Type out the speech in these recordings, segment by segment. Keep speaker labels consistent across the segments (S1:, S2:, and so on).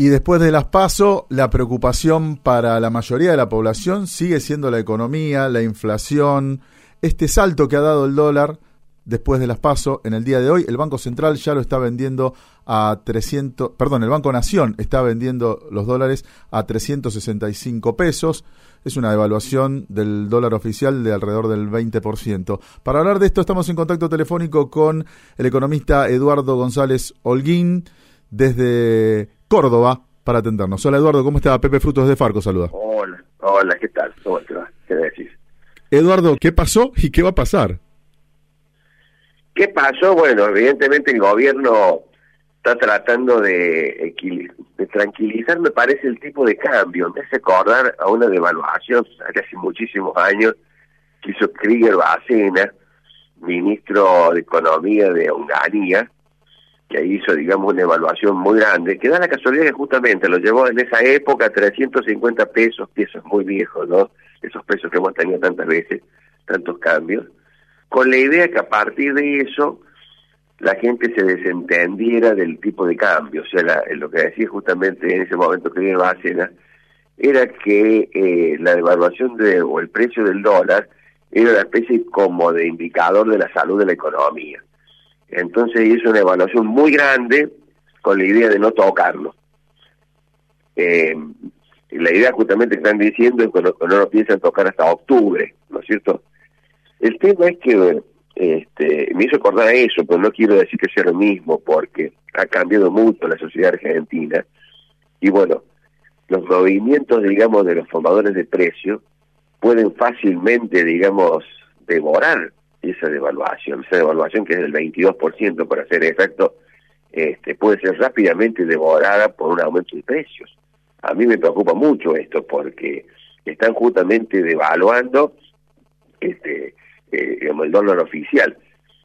S1: Y después de las PASO, la preocupación para la mayoría de la población sigue siendo la economía, la inflación, este salto que ha dado el dólar después de las PASO en el día de hoy. El Banco Central ya lo está vendiendo a 300, perdón, el Banco Nación está vendiendo los dólares a 365 pesos. Es una devaluación del dólar oficial de alrededor del 20%. Para hablar de esto estamos en contacto telefónico con el economista Eduardo González Holguín desde Córdoba para atendernos. Hola Eduardo, ¿cómo está? Pepe Frutos de Farco, saluda.
S2: Hola, hola, ¿qué tal? ¿Cómo te va? ¿Qué decís?
S1: Eduardo, ¿qué pasó y qué va a pasar?
S2: ¿Qué pasó? Bueno, evidentemente el gobierno está tratando de, de tranquilizar, me parece, el tipo de cambio. Me hace acordar a una devaluación hace muchísimos años que hizo Krieger Bacena, ministro de Economía de Hungría, que hizo, digamos, una evaluación muy grande, que da la casualidad que justamente lo llevó en esa época a 350 pesos, pesos muy viejos, ¿no? Esos pesos que hemos tenido tantas veces, tantos cambios, con la idea que a partir de eso la gente se desentendiera del tipo de cambio. O sea, lo que decía justamente en ese momento que viene Bacena era que eh, la devaluación de, o el precio del dólar era una especie como de indicador de la salud de la economía. Entonces hizo una evaluación muy grande con la idea de no tocarlo. Eh, la idea justamente que están diciendo es que no, lo piensan tocar hasta octubre, ¿no es cierto? El tema es que este, me hizo acordar a eso, pero no quiero decir que sea lo mismo, porque ha cambiado mucho la sociedad argentina. Y bueno, los movimientos, digamos, de los formadores de precios pueden fácilmente, digamos, devorar esa devaluación, esa devaluación que es del 22% para ser exacto, este, puede ser rápidamente devorada por un aumento de precios. A mí me preocupa mucho esto porque están justamente devaluando este, eh, el dólar oficial.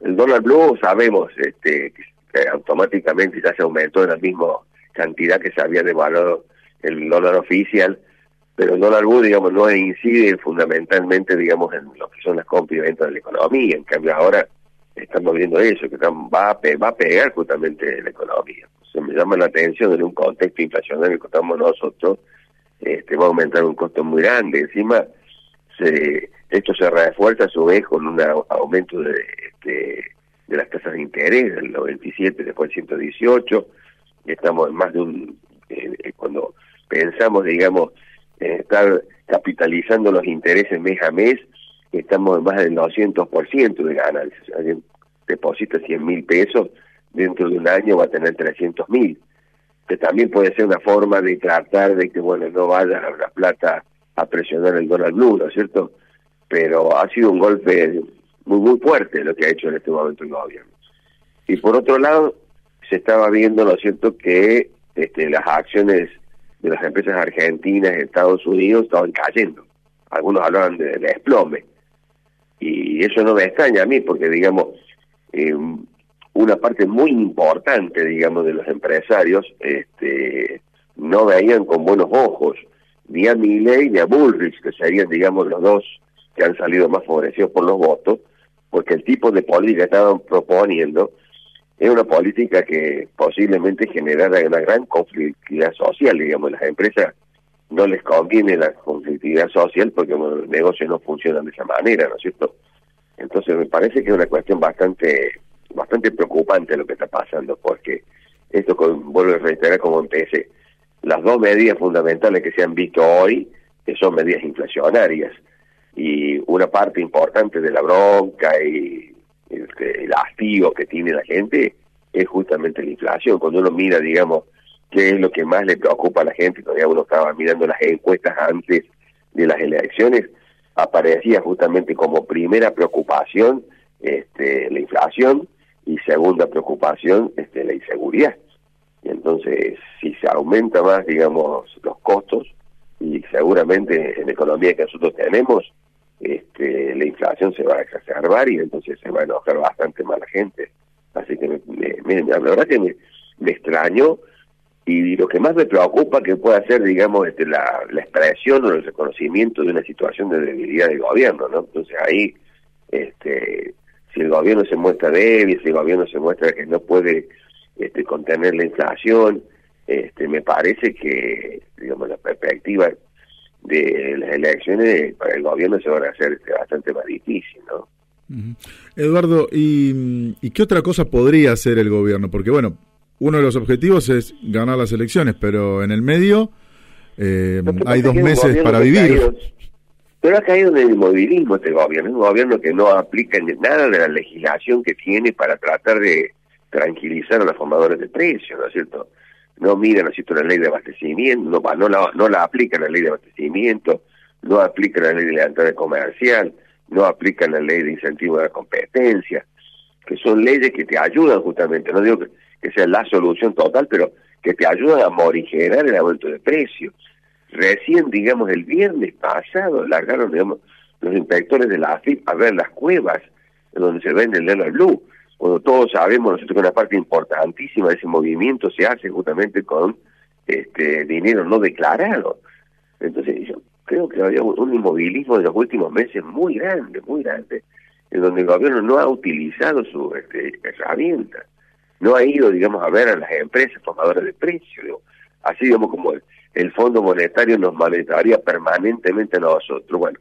S2: El dólar blue sabemos este, que automáticamente ya se aumentó en la misma cantidad que se había devaluado el dólar oficial, pero el dólar blue, digamos, no incide fundamentalmente, digamos, en lo que son las compras y ventas de la economía. En cambio, ahora estamos viendo eso, que va, a va a pegar justamente la economía. Se me llama la atención en un contexto inflacionario que estamos nosotros, este, va a aumentar un costo muy grande. Encima, se, esto se refuerza a su vez con un aumento de, de, de las tasas de interés, del 97 después del 118. Estamos en más de un. Eh, cuando pensamos, digamos, estar capitalizando los intereses mes a mes, estamos en más del 200% de ganancias. Alguien deposita 100 mil pesos, dentro de un año va a tener 300 mil. Que también puede ser una forma de tratar de que, bueno, no vaya la plata a presionar el dólar blue, ¿no es cierto? Pero ha sido un golpe muy, muy fuerte lo que ha hecho en este momento el gobierno. Y por otro lado, se estaba viendo, ¿no es cierto?, que este, las acciones de las empresas argentinas en Estados Unidos estaban cayendo. Algunos hablaban de, desplome. Y eso no me extraña a mí, porque, digamos, eh, una parte muy importante, digamos, de los empresarios este, no veían con buenos ojos ni a Milley ni a Bullrich, que serían, digamos, los dos que han salido más favorecidos por los votos, porque el tipo de política estaban proponiendo es una política que posiblemente generara una gran conflictividad social, digamos, las empresas no les conviene la conflictividad social porque los negocios no funcionan de esa manera, ¿no es cierto? Entonces me parece que es una cuestión bastante bastante preocupante lo que está pasando, porque esto, vuelvo a reiterar como empecé, las dos medidas fundamentales que se han visto hoy, que son medidas inflacionarias, y una parte importante de la bronca y el, hastío que tiene la gente es justamente la inflación. Cuando uno mira, digamos, qué es lo que más le preocupa a la gente, todavía uno estaba mirando las encuestas antes de las elecciones, aparecía justamente como primera preocupación este, la inflación y segunda preocupación este, la inseguridad. Y entonces, si se aumenta más, digamos, los costos, y seguramente en la economía que nosotros tenemos, este, la inflación se va a exacerbar y entonces se va a enojar bastante más la gente. Así que me, la verdad que me, me extraño y lo que más me preocupa que pueda ser, digamos, este, la, la expresión o el reconocimiento de una situación de debilidad del gobierno, ¿no? Entonces ahí, este, si el gobierno se muestra débil, si el gobierno se muestra que no puede este, contener la inflación, este, me parece que, digamos, la perspectiva de las elecciones para el gobierno se van a hacer bastante más difícil, ¿no?
S1: Eduardo, ¿y, ¿y qué otra cosa podría hacer el gobierno? Porque, bueno, uno de los objetivos es ganar las elecciones, pero en el medio eh, hay dos meses para vivir.
S2: pero ha caído en el inmovilismo este gobierno, es un gobierno que no aplica nada de la legislación que tiene para tratar de tranquilizar a los formadores de precios, ¿no es cierto? No mira, ¿no es cierto?, la ley de abastecimiento, no, no, la, no la aplica la ley de abastecimiento, no aplica la ley de entrada comercial, no aplica la ley de incentivo de la competencia, que son leyes que te ayudan justamente, no digo que, que sea la solución total, pero que te ayudan a morigerar el aumento de precios. Recién, digamos, el viernes pasado largaron, digamos, los inspectores de la AFIP a ver las cuevas donde se vende el Lelo Blue. Cuando todos sabemos nosotros que una parte importantísima de ese movimiento se hace justamente con este dinero no declarado. Entonces yo creo que había un inmovilismo de los últimos meses muy grande, muy grande, en donde el gobierno no ha utilizado su este, herramienta no ha ido, digamos, a ver a las empresas formadoras de precios. Así, digamos, como el, Fondo Monetario nos monetaría permanentemente a nosotros. Bueno,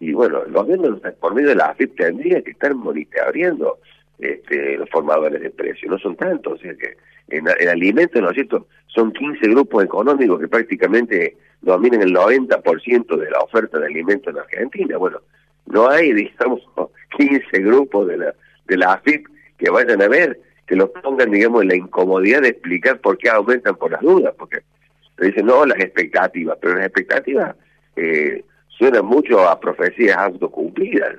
S2: y bueno, el gobierno, por medio de la AFIP, tendría que estar monitoreando este, los formadores de precios. No son tantos, o sea que en, el alimento, ¿no es cierto?, son 15 grupos económicos que prácticamente dominan el 90% de la oferta de alimentos en Argentina. Bueno, no hay, digamos, 15 grupos de la, de la AFIP que vayan a ver que los pongan, digamos, en la incomodidad de explicar por qué aumentan por las dudas, porque dicen, no, las expectativas, pero las expectativas eh, suenan mucho a profecías autocumplidas.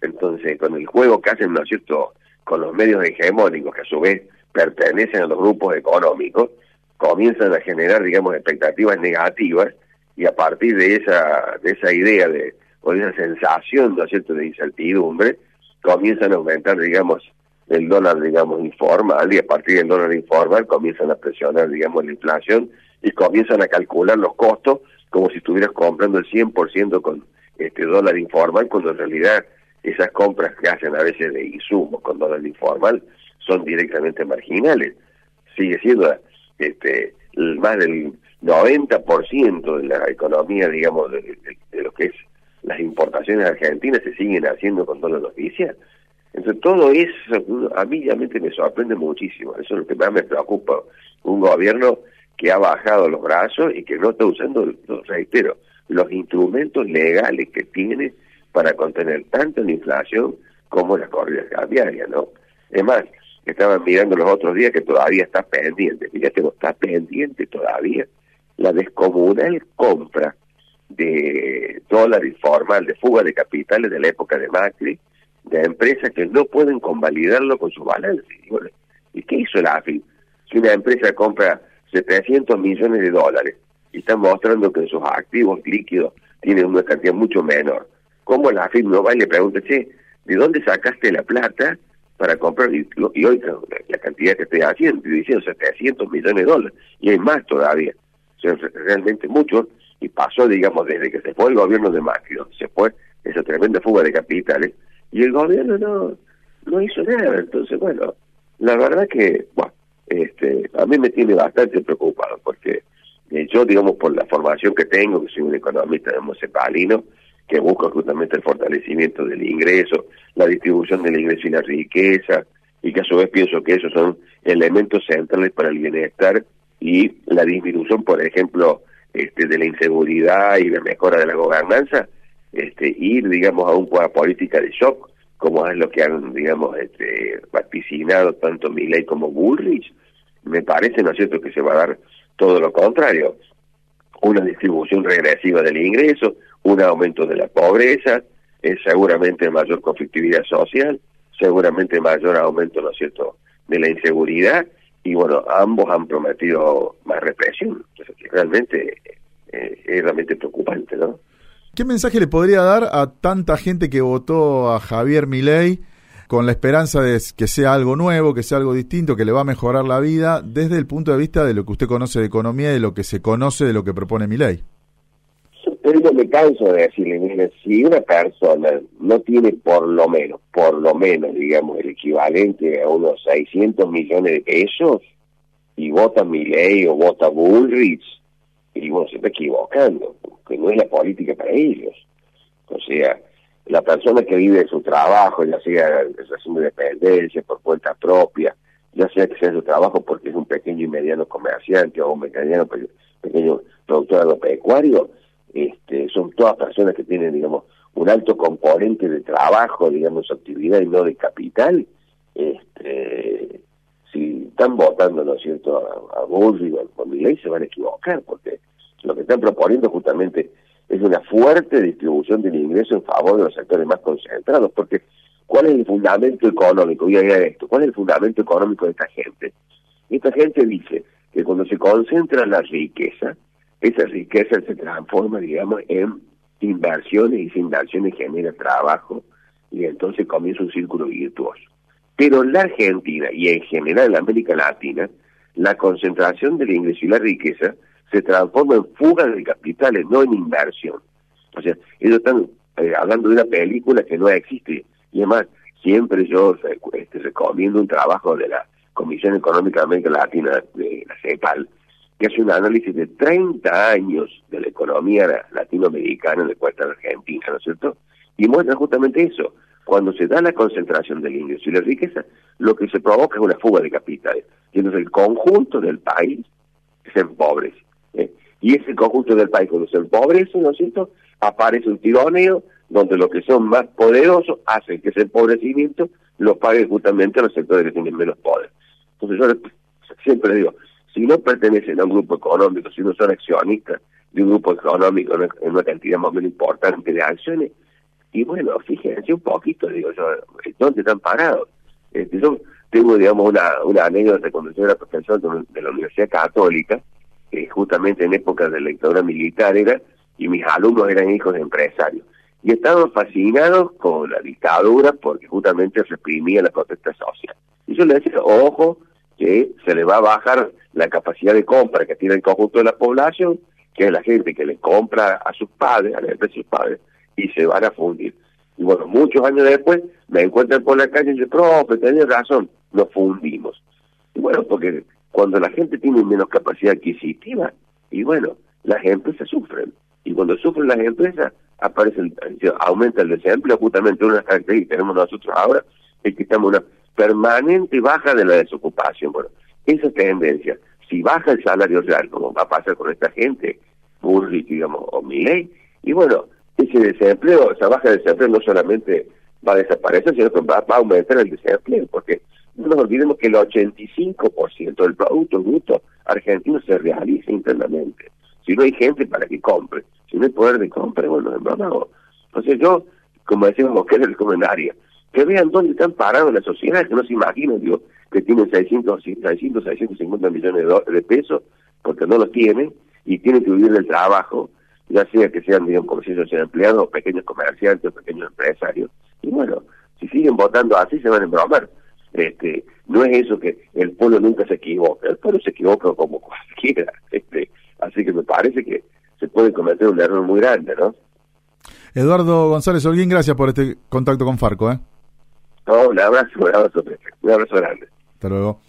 S2: Entonces, con el juego que hacen, ¿no es cierto?, con los medios hegemónicos, que a su vez pertenecen a los grupos económicos, comienzan a generar, digamos, expectativas negativas y a partir de esa, de esa idea de, o de esa sensación, ¿no cierto?, de incertidumbre, comienzan a aumentar, digamos, el dólar, digamos, informal, y a partir del dólar informal comienzan a presionar, digamos, la inflación y comienzan a calcular los costos como si estuvieras comprando el 100% con este dólar informal, cuando en realidad esas compras que hacen a veces de insumos con dólar informal son directamente marginales. Sigue siendo este más del 90% de la economía, digamos, de, lo que es las importaciones argentinas se siguen haciendo con dólar oficial. Entonces todo eso a mí realmente me sorprende muchísimo, eso es lo que más me preocupa, un gobierno que ha bajado los brazos y que no está usando, reitero, los instrumentos legales que tiene para contener tanto la inflación como las corridas cambiarias, ¿no? Es más, estaban mirando los otros días que todavía está pendiente, fíjate, está pendiente todavía la descomunal compra de dólar informal, de fuga de capitales de la época de Macri, de empresas que no pueden convalidarlo con su balance. Y, qué hizo la AFI? Si una empresa compra 700 millones de dólares y está mostrando que sus activos líquidos tienen una cantidad mucho menor, ¿cómo la AFI no va y le pregunta, che, ¿de dónde sacaste la plata para comprar? Y, hoy la, cantidad que estoy haciendo, estoy diciendo 700 millones de dólares, y hay más todavía. O realmente mucho, y pasó, digamos, desde que se fue el gobierno de Macri, se fue esa tremenda fuga de capitales, y el gobierno no, no hizo nada. Entonces, bueno, la verdad que, bueno, este, a mí me tiene bastante preocupado porque eh, yo, digamos, por la formación que tengo, que soy un economista cepalino, que busca justamente el fortalecimiento del ingreso, la distribución del ingreso y la riqueza, y que a su vez pienso que esos son elementos centrales para el bienestar y la disminución, por ejemplo, este, de la inseguridad y la mejora de la gobernanza, este, ir, digamos, a una política de shock, como es lo que han, digamos, este, vaticinado tanto Milley como Bullrich, me parece, ¿no es cierto?, que se va a dar todo lo contrario. Una distribución regresiva del ingreso, un aumento de la pobreza, es seguramente mayor conflictividad social, seguramente mayor aumento, ¿no cierto?, de la inseguridad, y bueno, ambos han prometido más represión. Realmente eh, es realmente preocupante, ¿no?
S1: ¿Qué mensaje le podría dar a tanta gente que votó a Javier Milei con la esperanza de que sea algo nuevo, que sea algo distinto, que le va a mejorar la vida desde el punto de vista de lo que usted conoce de economía y de lo que se conoce de lo que propone Milei?
S2: Yo me canso de decirle, mire, si una persona no tiene por lo menos, por lo menos, digamos, el equivalente a unos 600 millones de pesos, y vota Milley o vota Bullrich, y bueno, se está equivocando, que no es la política para ellos. O sea, la persona que vive de su trabajo, ya sea de dependencia, por cuenta propia, ya sea que sea su trabajo porque es un pequeño y mediano comerciante o un pequeño, pequeño productor agropecuario, este, son todas personas que tienen, digamos, un alto componente de trabajo, digamos, actividad y no de capital, este, si están votando, ¿no cierto?, a, a Bush o a Milley, se van a equivocar, porque lo que están proponiendo justamente es una fuerte distribución del ingreso en favor de los sectores más concentrados, porque ¿cuál es el fundamento económico? Voy a esto, ¿cuál es el fundamento económico de esta gente? Esta gente dice que cuando se concentra la riqueza, esa riqueza se transforma, digamos, en inversiones y sin inversiones genera trabajo y entonces comienza un círculo virtuoso. Pero en la Argentina y en general en América Latina, la concentración del ingreso y la riqueza se transforma en fuga de capitales, no en inversión. O sea, ellos están eh, hablando de una película que no existe. Y además, siempre yo este, recomiendo un trabajo de la Comisión Económica de América Latina, de la CEPAL, que hace un análisis de 30 años de la economía latinoamericana en el cual está la Argentina, ¿no es cierto? Y muestra justamente eso. Cuando se da la concentración del ingreso y la riqueza, lo que se provoca es una fuga de capitales. Y entonces el conjunto del país se empobrece. ¿Eh? Y ese conjunto del país, cuando se empobrece, ¿no es cierto?, aparece un tironeo donde los que son más poderosos hacen que ese empobrecimiento lo paguen justamente a los sectores que tienen menos poder. Entonces yo siempre digo, si no pertenecen a un grupo económico, si no son accionistas de un grupo económico en una cantidad más o menos importante de acciones, y bueno, fíjense un poquito, digo yo, ¿dónde están parados? Este, yo tengo, digamos, una, una anécdota cuando yo era profesor de la Universidad Católica, que justamente en época de dictadura militar era, y mis alumnos eran hijos de empresarios. Y estaban fascinados con la dictadura porque justamente reprimía la protesta social. Y yo les decía, ojo, que se le va a bajar la capacidad de compra que tiene el conjunto de la población, que es la gente que le compra a sus padres, a la de sus padres, y se van a fundir. Y bueno, muchos años después me encuentran por la calle y dicen, profe, tenés razón, nos fundimos. Y bueno, porque cuando la gente tiene menos capacidad adquisitiva, y bueno, las empresas sufren. Y cuando sufren las empresas, aparece aumenta el desempleo, justamente una de que tenemos nosotros ahora es que estamos en una permanente baja de la desocupación. Bueno, esa tendencia, si baja el salario real, como va a pasar con esta gente, Bullrich, digamos, o Milley, y bueno, ese desempleo, esa baja de desempleo no solamente va a desaparecer, sino que va, a aumentar el desempleo, porque no nos olvidemos que el 85% del Producto Bruto argentino se realiza internamente. Si no hay gente para que compre, si no hay poder de compra, bueno, en verdad, o sea, yo, como decíamos que es el comentario, que vean dónde están parados las sociedades, que no se imaginen, digo, que tienen 600, 600 650 millones de, pesos, porque no los tienen, y tienen que vivir del trabajo, ya sea que sean, digamos, como si sean empleados, pequeños comerciantes, pequeños empresarios. Y bueno, si siguen votando así, se van a embromar. Este, no es eso que el pueblo nunca se equivoca, el pueblo se equivoca como cualquiera. Este, así que me parece que se puede cometer un error muy grande, ¿no?
S1: Eduardo González Olguín, gracias por este contacto con Farco, ¿eh?
S2: No, un abrazo, un abrazo, un abrazo grande.
S1: Hasta luego.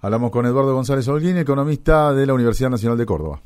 S1: Hablamos con Eduardo González Olguín, economista de la Universidad Nacional de Córdoba.